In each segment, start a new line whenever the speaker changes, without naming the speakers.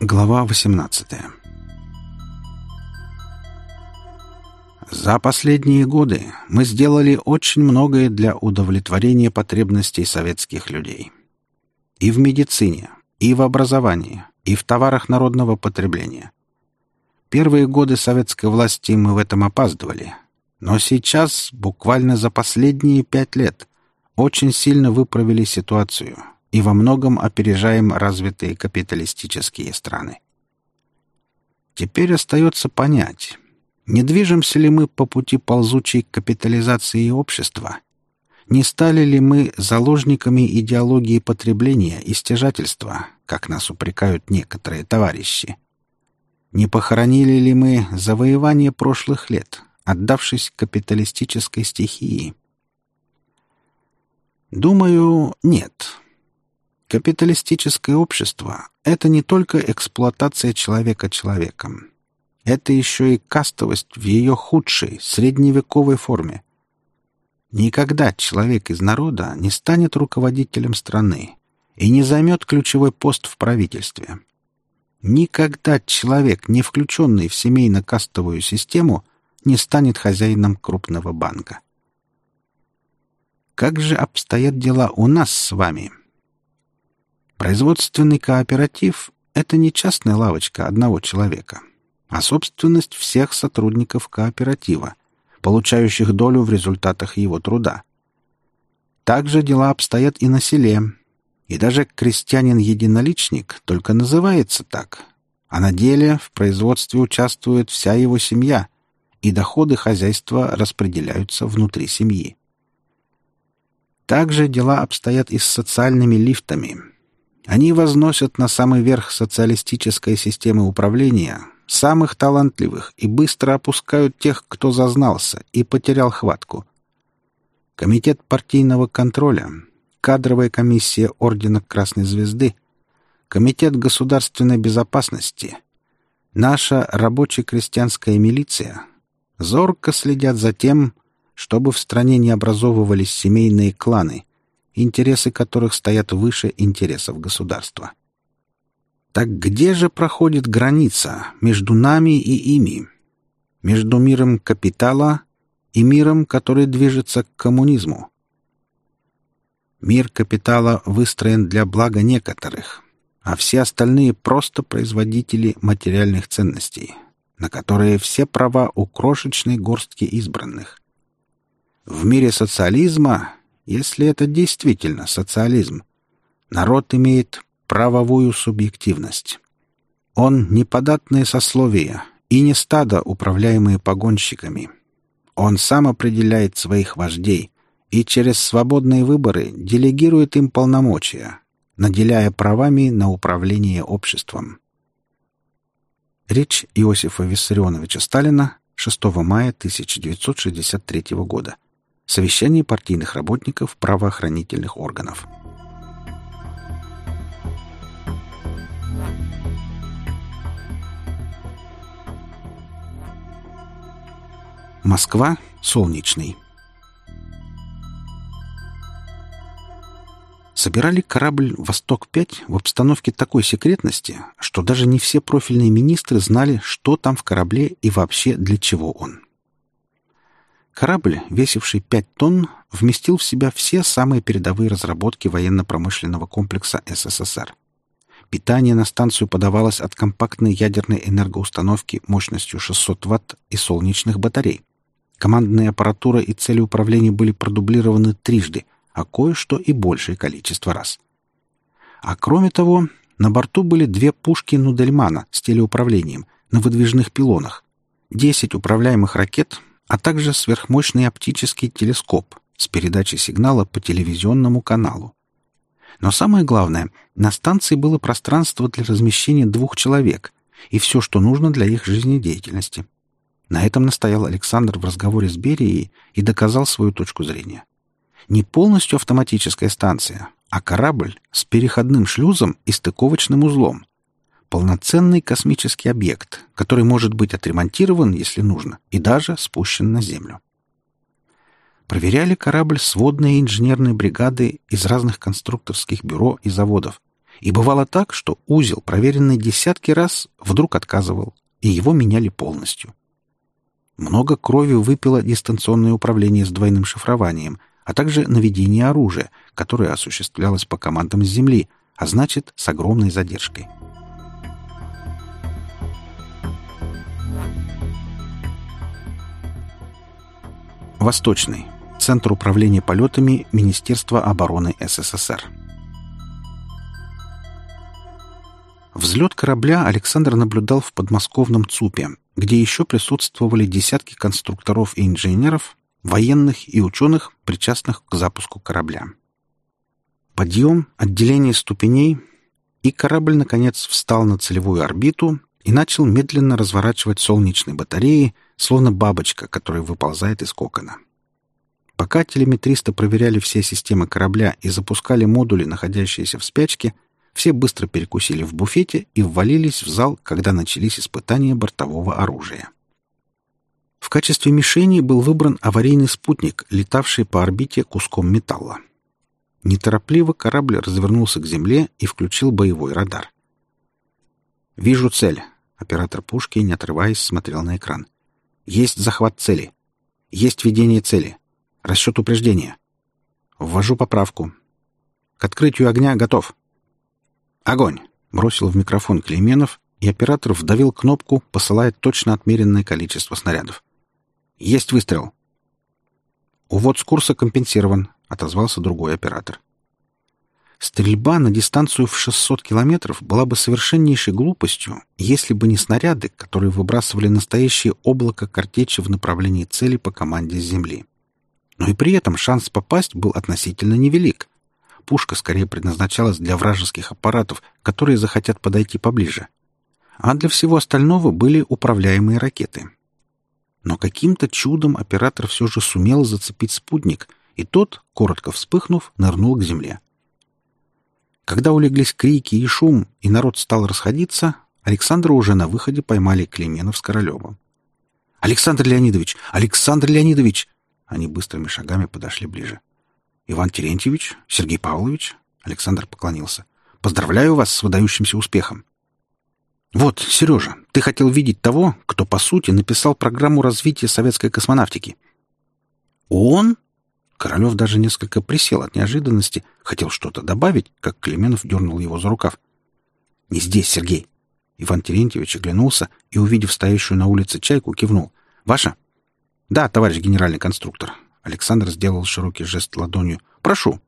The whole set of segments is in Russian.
Глава 18 За последние годы мы сделали очень многое для удовлетворения потребностей советских людей. И в медицине, и в образовании, и в товарах народного потребления. Первые годы советской власти мы в этом опаздывали, но сейчас, буквально за последние пять лет, очень сильно выправили ситуацию — и во многом опережаем развитые капиталистические страны. Теперь остается понять, не движемся ли мы по пути ползучей капитализации общества, не стали ли мы заложниками идеологии потребления и стяжательства, как нас упрекают некоторые товарищи. Не похоронили ли мы завоевание прошлых лет, отдавшись капиталистической стихии? Думаю, нет. Капиталистическое общество — это не только эксплуатация человека человеком. Это еще и кастовость в ее худшей, средневековой форме. Никогда человек из народа не станет руководителем страны и не займет ключевой пост в правительстве. Никогда человек, не включенный в семейно-кастовую систему, не станет хозяином крупного банка. Как же обстоят дела у нас с вами — Производственный кооператив — это не частная лавочка одного человека, а собственность всех сотрудников кооператива, получающих долю в результатах его труда. Также дела обстоят и на селе. И даже крестьянин-единоличник только называется так, а на деле в производстве участвует вся его семья, и доходы хозяйства распределяются внутри семьи. Также дела обстоят и с социальными лифтами — они возносят на самый верх социалистической системы управления самых талантливых и быстро опускают тех, кто зазнался и потерял хватку. Комитет партийного контроля, кадровая комиссия Ордена Красной Звезды, Комитет государственной безопасности, наша рабоче-крестьянская милиция зорко следят за тем, чтобы в стране не образовывались семейные кланы – интересы которых стоят выше интересов государства. Так где же проходит граница между нами и ими? Между миром капитала и миром, который движется к коммунизму? Мир капитала выстроен для блага некоторых, а все остальные просто производители материальных ценностей, на которые все права у крошечной горстки избранных. В мире социализма если это действительно социализм. Народ имеет правовую субъективность. Он не податное сословие и не стадо, управляемые погонщиками. Он сам определяет своих вождей и через свободные выборы делегирует им полномочия, наделяя правами на управление обществом. Речь Иосифа Виссарионовича Сталина 6 мая 1963 года. Совещание партийных работников правоохранительных органов. Москва, Солнечный. Собирали корабль «Восток-5» в обстановке такой секретности, что даже не все профильные министры знали, что там в корабле и вообще для чего он. Корабль, весивший 5 тонн, вместил в себя все самые передовые разработки военно-промышленного комплекса СССР. Питание на станцию подавалось от компактной ядерной энергоустановки мощностью 600 Вт и солнечных батарей. Командная аппаратура и цели управления были продублированы трижды, а кое-что и большее количество раз. А кроме того, на борту были две пушки Нудельмана с телеуправлением на выдвижных пилонах, 10 управляемых ракет, а также сверхмощный оптический телескоп с передачей сигнала по телевизионному каналу. Но самое главное, на станции было пространство для размещения двух человек и все, что нужно для их жизнедеятельности. На этом настоял Александр в разговоре с Берией и доказал свою точку зрения. Не полностью автоматическая станция, а корабль с переходным шлюзом и стыковочным узлом — полноценный космический объект, который может быть отремонтирован, если нужно, и даже спущен на Землю. проверяли корабль сводные инженерные бригады из разных конструкторских бюро и заводов. И бывало так, что узел, проверенный десятки раз, вдруг отказывал, и его меняли полностью. Много крови выпило дистанционное управление с двойным шифрованием, а также наведение оружия, которое осуществлялось по командам с Земли, а значит, с огромной задержкой. Восточный. Центр управления полетами Министерства обороны СССР. Взлет корабля Александр наблюдал в подмосковном ЦУПе, где еще присутствовали десятки конструкторов и инженеров, военных и ученых, причастных к запуску корабля. Подъем, отделение ступеней, и корабль, наконец, встал на целевую орбиту и начал медленно разворачивать солнечные батареи, словно бабочка, которая выползает из кокона. Пока телеметристы проверяли все системы корабля и запускали модули, находящиеся в спячке, все быстро перекусили в буфете и ввалились в зал, когда начались испытания бортового оружия. В качестве мишени был выбран аварийный спутник, летавший по орбите куском металла. Неторопливо корабль развернулся к земле и включил боевой радар. «Вижу цель», — оператор пушки, не отрываясь, смотрел на экран. «Есть захват цели. Есть ведение цели. Расчет упреждения. Ввожу поправку. К открытию огня готов». «Огонь!» — бросил в микрофон Клейменов, и оператор вдавил кнопку, посылая точно отмеренное количество снарядов. «Есть выстрел!» «Увод с курса компенсирован», — отозвался другой оператор. Стрельба на дистанцию в 600 километров была бы совершеннейшей глупостью, если бы не снаряды, которые выбрасывали настоящее облако картечи в направлении цели по команде с Земли. Но и при этом шанс попасть был относительно невелик пушка скорее предназначалась для вражеских аппаратов, которые захотят подойти поближе. А для всего остального были управляемые ракеты. Но каким-то чудом оператор все же сумел зацепить спутник, и тот, коротко вспыхнув, нырнул к земле. Когда улеглись крики и шум, и народ стал расходиться, Александра уже на выходе поймали Клеменов с Королевым. «Александр Леонидович! Александр Леонидович!» Они быстрыми шагами подошли ближе. Иван Терентьевич, Сергей Павлович, Александр поклонился. Поздравляю вас с выдающимся успехом. Вот, Сережа, ты хотел видеть того, кто, по сути, написал программу развития советской космонавтики. Он? Королев даже несколько присел от неожиданности, хотел что-то добавить, как Клеменов дернул его за рукав. «Не здесь, Сергей!» Иван Терентьевич оглянулся и, увидев стоящую на улице чайку, кивнул. «Ваша?» «Да, товарищ генеральный конструктор. Александр сделал широкий жест ладонью. «Прошу».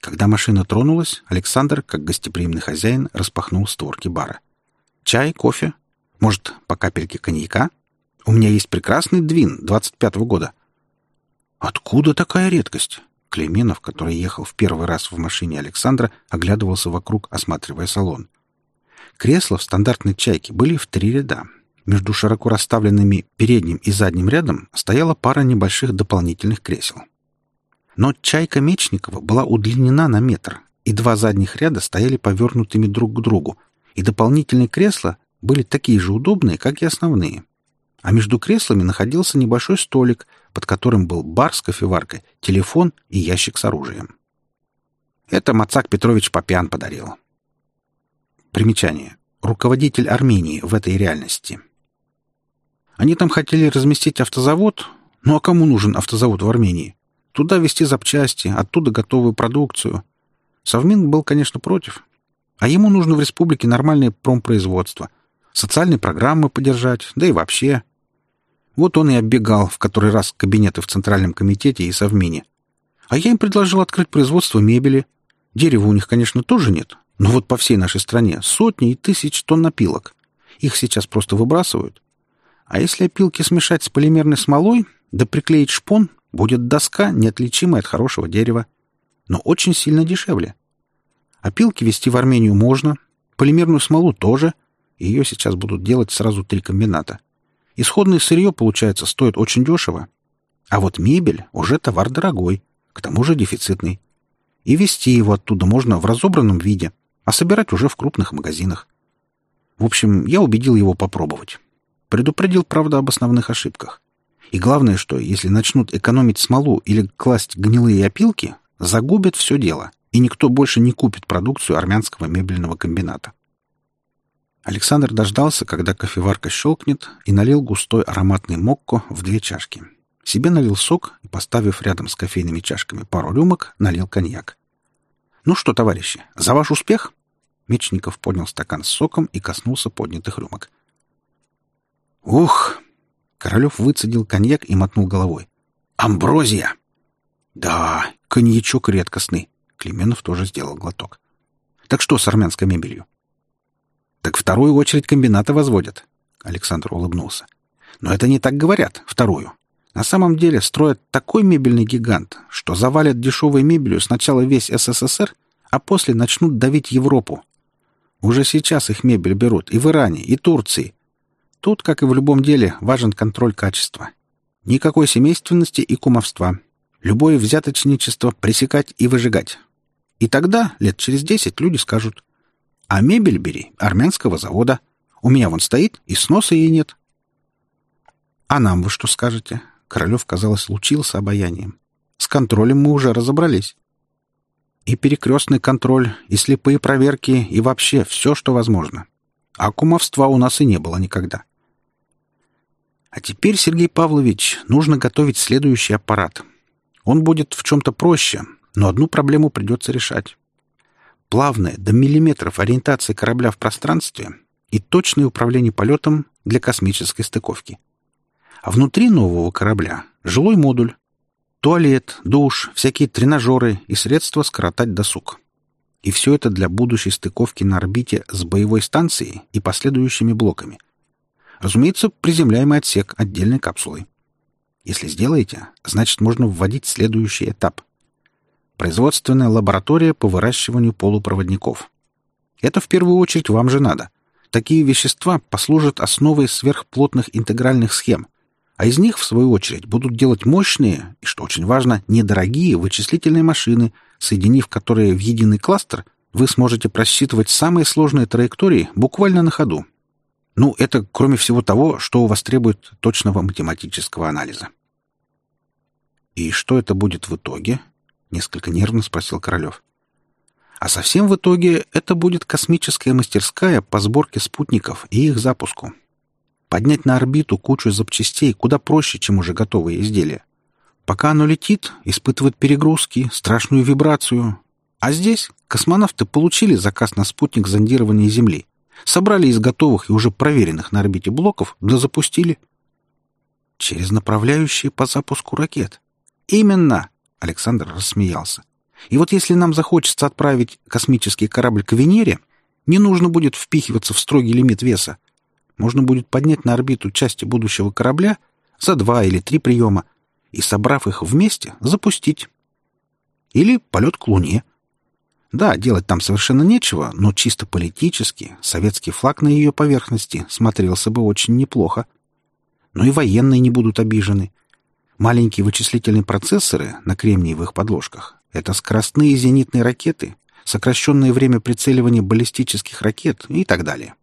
Когда машина тронулась, Александр, как гостеприимный хозяин, распахнул створки бара. «Чай, кофе? Может, по капельке коньяка? У меня есть прекрасный двин 25-го года». «Откуда такая редкость?» Клейменов, который ехал в первый раз в машине Александра, оглядывался вокруг, осматривая салон. Кресла в стандартной «Чайке» были в три ряда, между широко расставленными передним и задним рядом стояла пара небольших дополнительных кресел. Но чайка Мечникова была удлинена на метр, и два задних ряда стояли повернутыми друг к другу, и дополнительные кресла были такие же удобные, как и основные. А между креслами находился небольшой столик, под которым был бар с кофеваркой, телефон и ящик с оружием. Это Мацак Петрович Попян подарил. Примечание. Руководитель Армении в этой реальности. Они там хотели разместить автозавод. Ну а кому нужен автозавод в Армении? Туда везти запчасти, оттуда готовую продукцию. Совмин был, конечно, против. А ему нужно в республике нормальное промпроизводство. Социальные программы поддержать, да и вообще. Вот он и оббегал в который раз кабинеты в Центральном комитете и Совмине. А я им предложил открыть производство мебели. Дерева у них, конечно, тоже нет, но вот по всей нашей стране сотни и тысяч тонн напилок. Их сейчас просто выбрасывают. А если опилки смешать с полимерной смолой, да приклеить шпон, будет доска, неотличимая от хорошего дерева. Но очень сильно дешевле. Опилки везти в Армению можно, полимерную смолу тоже. Ее сейчас будут делать сразу три комбината. Исходное сырье, получается, стоит очень дешево. А вот мебель уже товар дорогой, к тому же дефицитный. И везти его оттуда можно в разобранном виде, а собирать уже в крупных магазинах. В общем, я убедил его попробовать. Предупредил, правда, об основных ошибках. И главное, что если начнут экономить смолу или класть гнилые опилки, загубят все дело, и никто больше не купит продукцию армянского мебельного комбината. Александр дождался, когда кофеварка щелкнет, и налил густой ароматный мокко в две чашки. Себе налил сок и, поставив рядом с кофейными чашками пару рюмок, налил коньяк. «Ну что, товарищи, за ваш успех?» Мечников поднял стакан с соком и коснулся поднятых рюмок. «Ух!» Королев выцедил коньяк и мотнул головой. «Амброзия!» «Да, коньячок редкостный!» Клеменов тоже сделал глоток. «Так что с армянской мебелью?» Так вторую очередь комбината возводят. Александр улыбнулся. Но это не так говорят, вторую. На самом деле строят такой мебельный гигант, что завалят дешевой мебелью сначала весь СССР, а после начнут давить Европу. Уже сейчас их мебель берут и в Иране, и Турции. Тут, как и в любом деле, важен контроль качества. Никакой семейственности и кумовства. Любое взяточничество пресекать и выжигать. И тогда, лет через десять, люди скажут, а мебель бери армянского завода. У меня вон стоит, и сноса ей нет. А нам вы что скажете? Королев, казалось, лучился обаянием. С контролем мы уже разобрались. И перекрестный контроль, и слепые проверки, и вообще все, что возможно. А кумовства у нас и не было никогда. А теперь, Сергей Павлович, нужно готовить следующий аппарат. Он будет в чем-то проще, но одну проблему придется решать плавная до миллиметров ориентация корабля в пространстве и точное управление полетом для космической стыковки. А внутри нового корабля жилой модуль, туалет, душ, всякие тренажеры и средства скоротать досуг. И все это для будущей стыковки на орбите с боевой станцией и последующими блоками. Разумеется, приземляемый отсек отдельной капсулой. Если сделаете, значит можно вводить следующий этап — Производственная лаборатория по выращиванию полупроводников. Это в первую очередь вам же надо. Такие вещества послужат основой сверхплотных интегральных схем, а из них, в свою очередь, будут делать мощные и, что очень важно, недорогие вычислительные машины, соединив которые в единый кластер, вы сможете просчитывать самые сложные траектории буквально на ходу. Ну, это кроме всего того, что у вас требует точного математического анализа. И что это будет в итоге? — несколько нервно спросил Королев. «А совсем в итоге это будет космическая мастерская по сборке спутников и их запуску. Поднять на орбиту кучу запчастей куда проще, чем уже готовые изделия. Пока оно летит, испытывает перегрузки, страшную вибрацию. А здесь космонавты получили заказ на спутник зондирования Земли, собрали из готовых и уже проверенных на орбите блоков, да запустили. Через направляющие по запуску ракет. Именно! Александр рассмеялся. И вот если нам захочется отправить космический корабль к Венере, не нужно будет впихиваться в строгий лимит веса. Можно будет поднять на орбиту части будущего корабля за два или три приема и, собрав их вместе, запустить. Или полет к Луне. Да, делать там совершенно нечего, но чисто политически советский флаг на ее поверхности смотрелся бы очень неплохо. Но и военные не будут обижены. Маленькие вычислительные процессоры на кремниевых подложках — это скоростные зенитные ракеты, сокращенное время прицеливания баллистических ракет и так далее.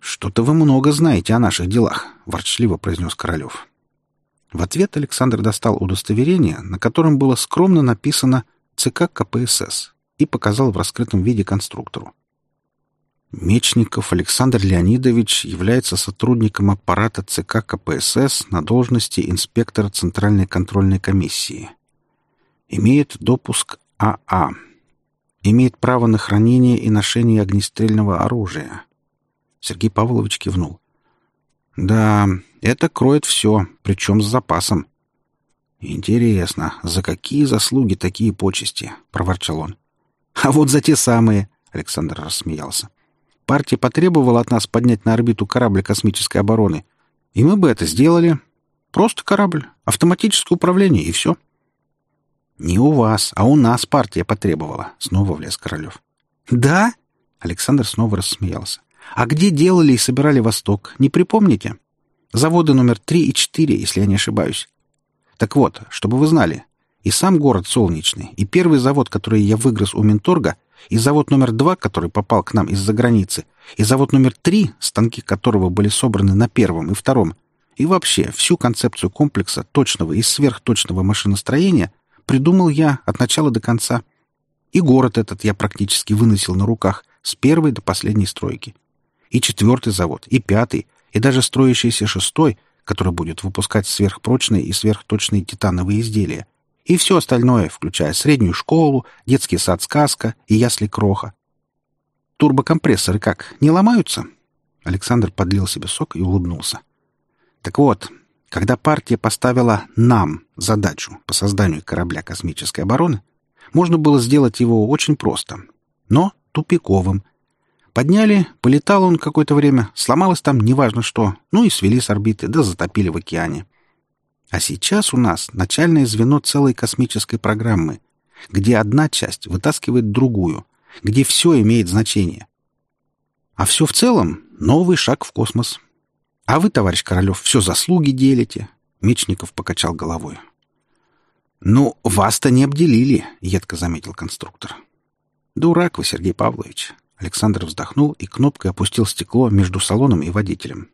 «Что-то вы много знаете о наших делах», — ворчливо произнес Королев. В ответ Александр достал удостоверение, на котором было скромно написано «ЦК КПСС» и показал в раскрытом виде конструктору. Мечников Александр Леонидович является сотрудником аппарата ЦК КПСС на должности инспектора Центральной контрольной комиссии. Имеет допуск АА. Имеет право на хранение и ношение огнестрельного оружия. Сергей Павлович кивнул. Да, это кроет все, причем с запасом. Интересно, за какие заслуги такие почести? проворчал он. А вот за те самые, Александр рассмеялся. Партия потребовала от нас поднять на орбиту корабль космической обороны. И мы бы это сделали. Просто корабль, автоматическое управление и все. Не у вас, а у нас партия потребовала. Снова влез Королев. Да? Александр снова рассмеялся. А где делали и собирали Восток, не припомните? Заводы номер три и четыре, если я не ошибаюсь. Так вот, чтобы вы знали, и сам город Солнечный, и первый завод, который я выгрыз у Менторга — и завод номер два, который попал к нам из-за границы, и завод номер три, станки которого были собраны на первом и втором, И вообще, всю концепцию комплекса точного и сверхточного машиностроения придумал я от начала до конца. И город этот я практически выносил на руках с первой до последней стройки. И четвертый завод, и пятый, и даже строящийся шестой, который будет выпускать сверхпрочные и сверхточные титановые изделия. И все остальное, включая среднюю школу, детский сад-сказка и ясли Кроха. Турбокомпрессоры как, не ломаются? Александр подлил себе сок и улыбнулся. Так вот, когда партия поставила нам задачу по созданию корабля космической обороны, можно было сделать его очень просто, но тупиковым. Подняли, полетал он какое-то время, сломалось там неважно что, ну и свели с орбиты, да затопили в океане. А сейчас у нас начальное звено целой космической программы, где одна часть вытаскивает другую, где все имеет значение. А все в целом — новый шаг в космос — а вы, товарищ Королев, все заслуги делите. Мечников покачал головой. «Ну, вас-то не обделили», — едко заметил конструктор. «Дурак вы, Сергей Павлович». Александр вздохнул и кнопкой опустил стекло между салоном и водителем.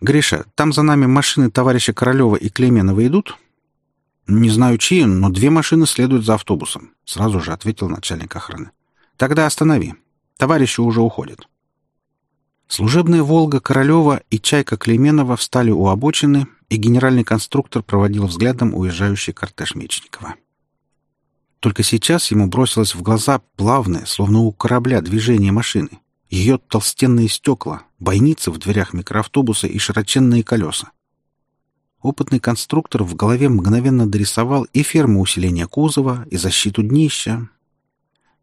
«Гриша, там за нами машины товарища Королева и Клеменова идут?» «Не знаю, чьи, но две машины следуют за автобусом», — сразу же ответил начальник охраны. «Тогда останови. Товарищи уже уходят». Служебная «Волга» Королева и «Чайка» Клейменова встали у обочины, и генеральный конструктор проводил взглядом уезжающий кортеж Мечникова. Только сейчас ему бросилось в глаза плавное, словно у корабля, движение машины. Ее толстенные стекла, бойницы в дверях микроавтобуса и широченные колеса. Опытный конструктор в голове мгновенно дорисовал и ферму усиления кузова, и защиту днища,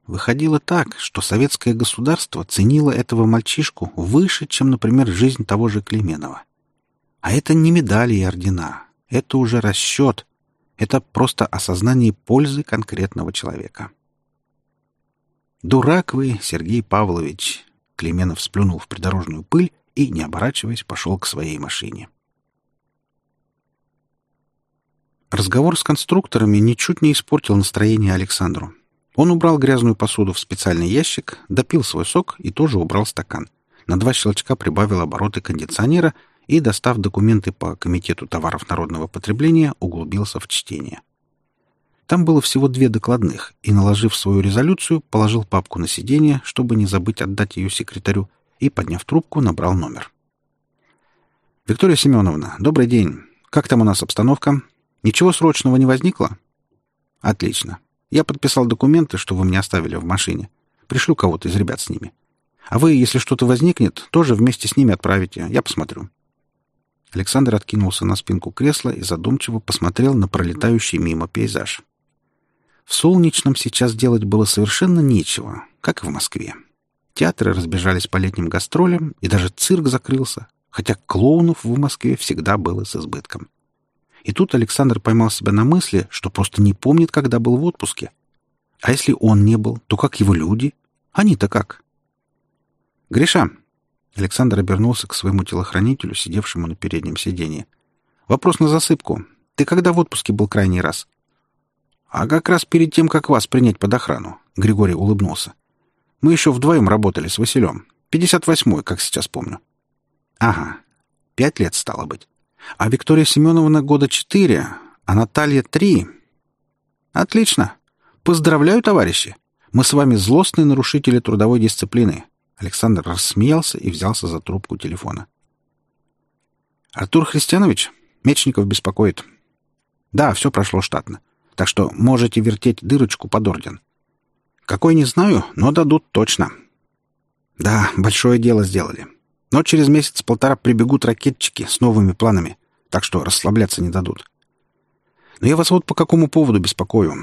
Выходило так, что советское государство ценило этого мальчишку выше, чем, например, жизнь того же Клеменова. А это не медали и ордена. Это уже расчет. Это просто осознание пользы конкретного человека. «Дурак вы, Сергей Павлович!» Клеменов сплюнул в придорожную пыль и, не оборачиваясь, пошел к своей машине. Разговор с конструкторами ничуть не испортил настроение Александру. Он убрал грязную посуду в специальный ящик, допил свой сок и тоже убрал стакан. На два щелчка прибавил обороты кондиционера и, достав документы по Комитету товаров народного потребления, углубился в чтение. Там было всего две докладных, и, наложив свою резолюцию, положил папку на сиденье, чтобы не забыть отдать ее секретарю, и, подняв трубку, набрал номер. «Виктория Семеновна, добрый день. Как там у нас обстановка? Ничего срочного не возникло?» «Отлично. Я подписал документы, что вы мне оставили в машине. Пришлю кого-то из ребят с ними. А вы, если что-то возникнет, тоже вместе с ними отправите. Я посмотрю». Александр откинулся на спинку кресла и задумчиво посмотрел на пролетающий мимо пейзаж. В Солнечном сейчас делать было совершенно нечего, как и в Москве. Театры разбежались по летним гастролям, и даже цирк закрылся, хотя клоунов в Москве всегда было с избытком. И тут Александр поймал себя на мысли, что просто не помнит, когда был в отпуске. А если он не был, то как его люди? Они-то как? «Гриша!» Александр обернулся к своему телохранителю, сидевшему на переднем сиденье. «Вопрос на засыпку. Ты когда в отпуске был крайний раз?» «А как раз перед тем, как вас принять под охрану», — Григорий улыбнулся. «Мы еще вдвоем работали с Василем. Пятьдесят восьмой, как сейчас помню». «Ага. Пять лет стало быть. А Виктория Семеновна года четыре, а Наталья три. Отлично. Поздравляю, товарищи. Мы с вами злостные нарушители трудовой дисциплины. Александр рассмеялся и взялся за трубку телефона. Артур Христианович, Мечников беспокоит. Да, все прошло штатно. Так что можете вертеть дырочку под орден. Какой не знаю, но дадут точно. Да, большое дело сделали. Но через месяц-полтора прибегут ракетчики с новыми планами, так что расслабляться не дадут. Но я вас вот по какому поводу беспокою.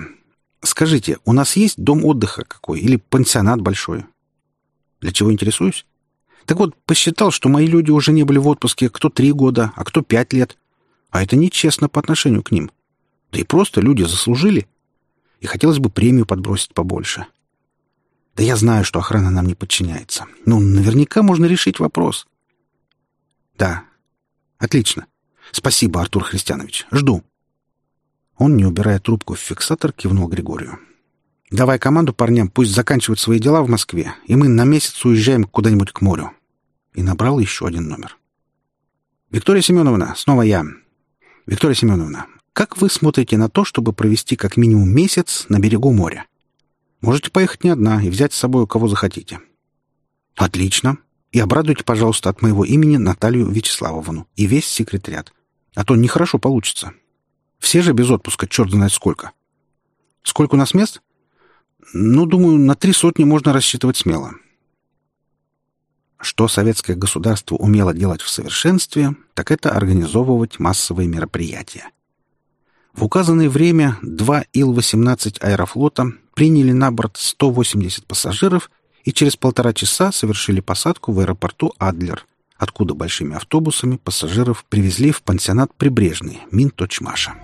Скажите, у нас есть дом отдыха какой или пансионат большой? Для чего интересуюсь? Так вот, посчитал, что мои люди уже не были в отпуске кто три года, а кто пять лет. А это нечестно по отношению к ним. Да и просто люди заслужили. И хотелось бы премию подбросить побольше. Да я знаю, что охрана нам не подчиняется. Ну, наверняка можно решить вопрос. Да. Отлично. Спасибо, Артур Христианович. Жду. Он, не убирая трубку в фиксатор, кивнул Григорию. Давай команду парням, пусть заканчивают свои дела в Москве, и мы на месяц уезжаем куда-нибудь к морю. И набрал еще один номер. «Виктория Семеновна, снова я. Виктория Семеновна, как вы смотрите на то, чтобы провести как минимум месяц на берегу моря? Можете поехать не одна и взять с собой кого захотите». «Отлично. И обрадуйте, пожалуйста, от моего имени Наталью Вячеславовну и весь секретариат. А то нехорошо получится. Все же без отпуска, черт знает сколько. Сколько у нас мест? Ну, думаю, на три сотни можно рассчитывать смело. Что советское государство умело делать в совершенстве, так это организовывать массовые мероприятия. В указанное время два Ил-18 аэрофлота приняли на борт 180 пассажиров и через полтора часа совершили посадку в аэропорту Адлер, откуда большими автобусами пассажиров привезли в пансионат «Прибрежный» Минточмаша.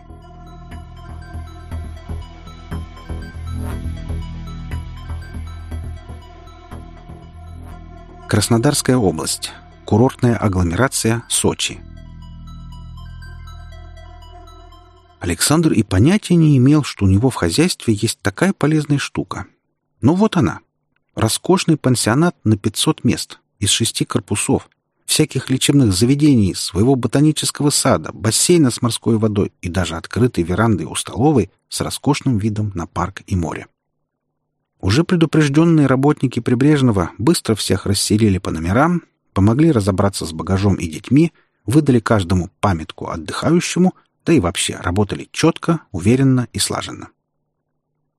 Краснодарская область. Курортная агломерация Сочи. Александр и понятия не имел, что у него в хозяйстве есть такая полезная штука. Но вот она. Роскошный пансионат на 500 мест, из шести корпусов, всяких лечебных заведений, своего ботанического сада, бассейна с морской водой и даже открытой верандой у столовой с роскошным видом на парк и море. Уже предупрежденные работники Прибрежного быстро всех расселили по номерам, помогли разобраться с багажом и детьми, выдали каждому памятку отдыхающему, да и вообще работали четко, уверенно и слаженно.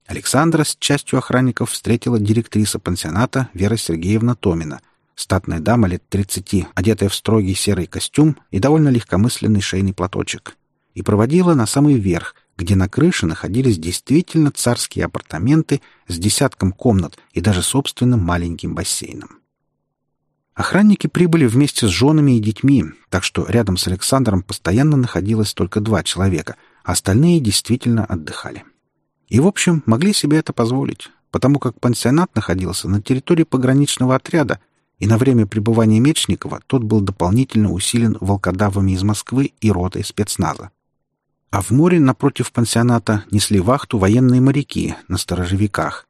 Александра с частью охранников встретила директриса пансионата Вера Сергеевна Томина, статная дама лет 30, одетая в строгий серый костюм и довольно легкомысленный шейный платочек, и проводила на самый верх, где на крыше находились действительно царские апартаменты с десятком комнат и даже собственным маленьким бассейном. Охранники прибыли вместе с женами и детьми, так что рядом с Александром постоянно находилось только два человека, а остальные действительно отдыхали. И, в общем, могли себе это позволить, потому как пансионат находился на территории пограничного отряда, и на время пребывания Мечникова тот был дополнительно усилен волкодавами из Москвы и ротой спецназа. А в море напротив пансионата несли вахту военные моряки на сторожевиках.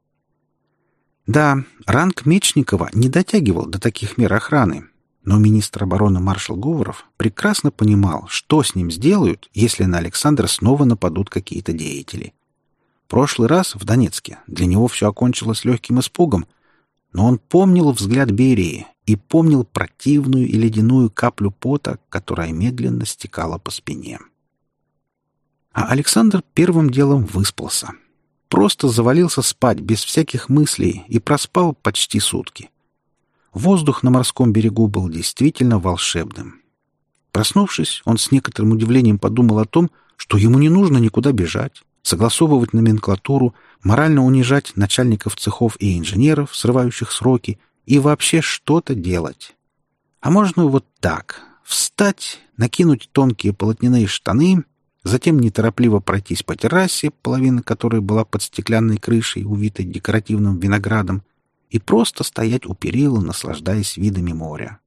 Да, ранг Мечникова не дотягивал до таких мер охраны, но министр обороны маршал Говоров прекрасно понимал, что с ним сделают, если на Александра снова нападут какие-то деятели. Прошлый раз в Донецке для него все окончилось легким испугом, но он помнил взгляд Берии и помнил противную и ледяную каплю пота, которая медленно стекала по спине. А Александр первым делом выспался. Просто завалился спать без всяких мыслей и проспал почти сутки. Воздух на морском берегу был действительно волшебным. Проснувшись, он с некоторым удивлением подумал о том, что ему не нужно никуда бежать, согласовывать номенклатуру, морально унижать начальников цехов и инженеров, срывающих сроки, и вообще что-то делать. А можно вот так — встать, накинуть тонкие полотняные штаны затем неторопливо пройтись по террасе, половина которой была под стеклянной крышей, увитой декоративным виноградом, и просто стоять у перила, наслаждаясь видами моря.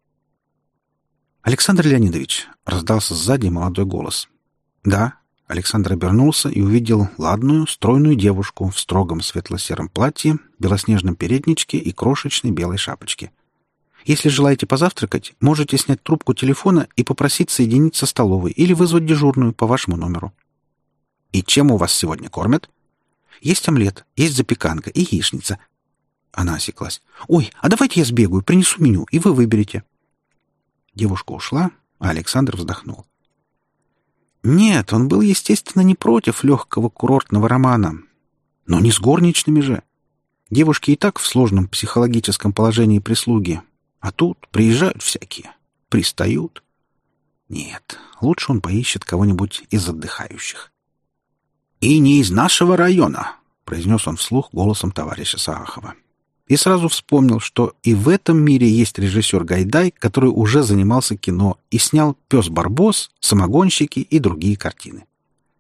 «Александр Леонидович!» — раздался сзади молодой голос. «Да». Александр обернулся и увидел ладную, стройную девушку в строгом светло-сером платье, белоснежном передничке и крошечной белой шапочке — если желаете позавтракать, можете снять трубку телефона и попросить соединить со столовой или вызвать дежурную по вашему номеру. И чем у вас сегодня кормят? Есть омлет, есть запеканка и яичница. Она осеклась. Ой, а давайте я сбегаю, принесу меню, и вы выберете. Девушка ушла, а Александр вздохнул. Нет, он был, естественно, не против легкого курортного романа. Но не с горничными же. Девушки и так в сложном психологическом положении прислуги, а тут приезжают всякие, пристают. Нет, лучше он поищет кого-нибудь из отдыхающих. «И не из нашего района», — произнес он вслух голосом товарища Саахова. И сразу вспомнил, что и в этом мире есть режиссер Гайдай, который уже занимался кино и снял «Пес Барбос», «Самогонщики» и другие картины.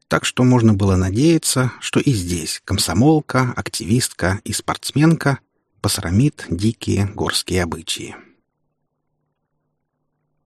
Так что можно было надеяться, что и здесь комсомолка, активистка и спортсменка посрамит дикие горские обычаи.